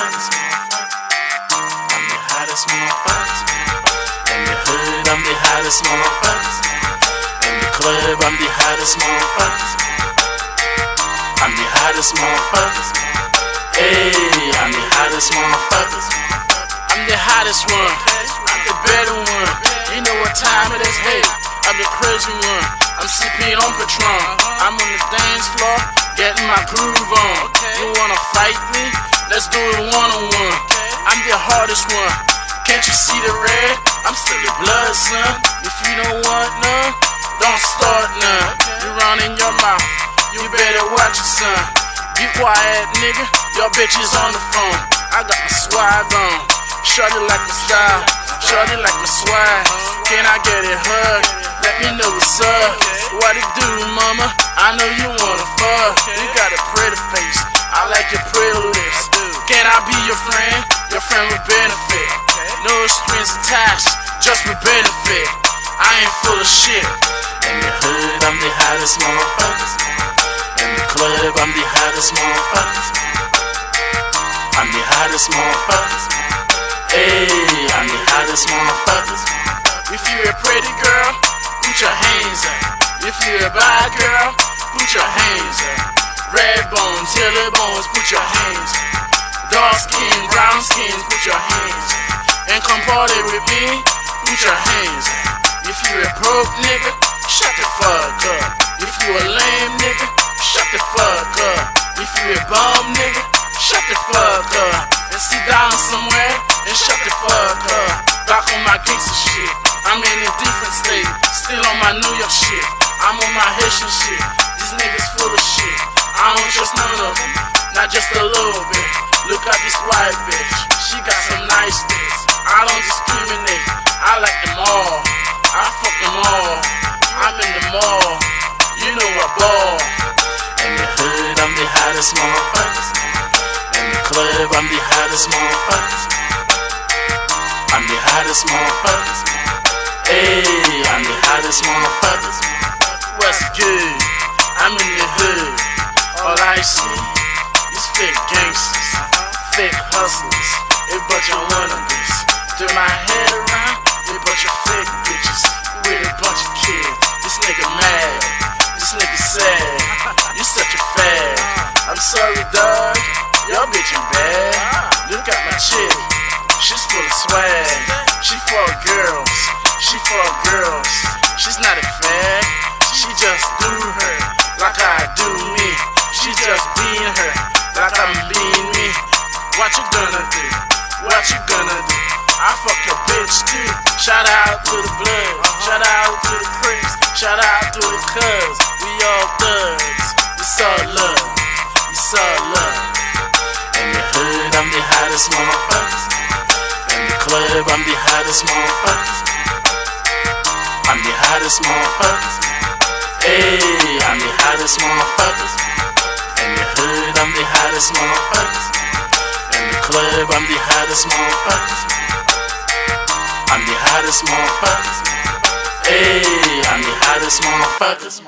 motherfuckers. I'm the hottest motherfuckers. In the hood, I'm the hottest motherfuckers. In the club, I'm the hottest motherfuckers. I'm the hottest motherfuckers. Hey, I'm the hottest motherfuckers. I'm the hottest one. I'm the better one. You know what time it is? Hey, I'm the crazy one. I'm sipping on Patron. I'm on the dance floor, getting my groove on. You wanna fight me? Let's do it one on one. I'm the hardest one. Can't you see the red? I'm still the blood, son. If you don't want none, don't start none. You run in your mouth. You better watch it, son. Be quiet, nigga. Your bitch is on the phone. I got my swag on. Shorty like my style. Shorty like my swag. Can I get it hug? Let me know what's up. What it do, mama? I know you wanna fuck. You got a pretty face. I like your pretty lips. Can I be your friend? Your friend with benefit. No strings attached, just with benefit. I ain't full of shit. In the hood, I'm the hottest motherfuckers. In the club, I'm the hottest motherfuckers. I'm the hottest motherfuckers. Hey, I'm the hottest motherfuckers. If you a pretty girl, put your hands up. If you a bad girl, put your hands up. Red bones, yellow bones, put your hands up. Dark skin, brown skin, put your hands up. And come party with me, put your hands up. If you a broke nigga, shut the fuck up. If you a lame nigga, shut the fuck up. If you a bum nigga, shut the fuck up. And sit down somewhere and shut the fuck up. Back on my gangster shit. I'm in a different state. Still on my New York shit. I'm on my Haitian shit. These niggas full of shit. I don't trust none of them. Not just a little bit. Look at this white bitch. She got some nice things. I don't discriminate. I like them all. I fuck them all. I'm in the mall. You know I ball. In the hood, I'm the hottest motherfuckers. In the club, I'm the hottest motherfuckers. I'm the hottest motherfuckers. Hey, I'm the hottest motherfuckers. What's good? I'm in the hood. All I see is fake gangsters, fake hustlers, a bunch of wannabes. Turn my head around, a bunch of fake bitches with a bunch of kids. This nigga mad, this nigga sad. You such a fad. I'm sorry, dog. Your bitch ain't bad. Look at my chick. She's full of swag. She for girls. She for girls. She's not a fan. She just do her like I do me. She just being her like I'm being me. What you gonna do? What you gonna do? I fuck your bitch too. Shout out to the blood. Shout out to the crips. Shout out to the cubs. We all thugs. It's all love. It's all love. In the hood, I'm the hottest motherfuckers. In the club, I'm the hottest motherfuckers. I'm the hottest motherfuckers. Hey, I'm the hottest motherfuckers. In the hood, I'm the hottest motherfuckers. In the club, I'm the hottest motherfuckers. I'm the hottest motherfuckers. Hey, I'm the hottest motherfuckers.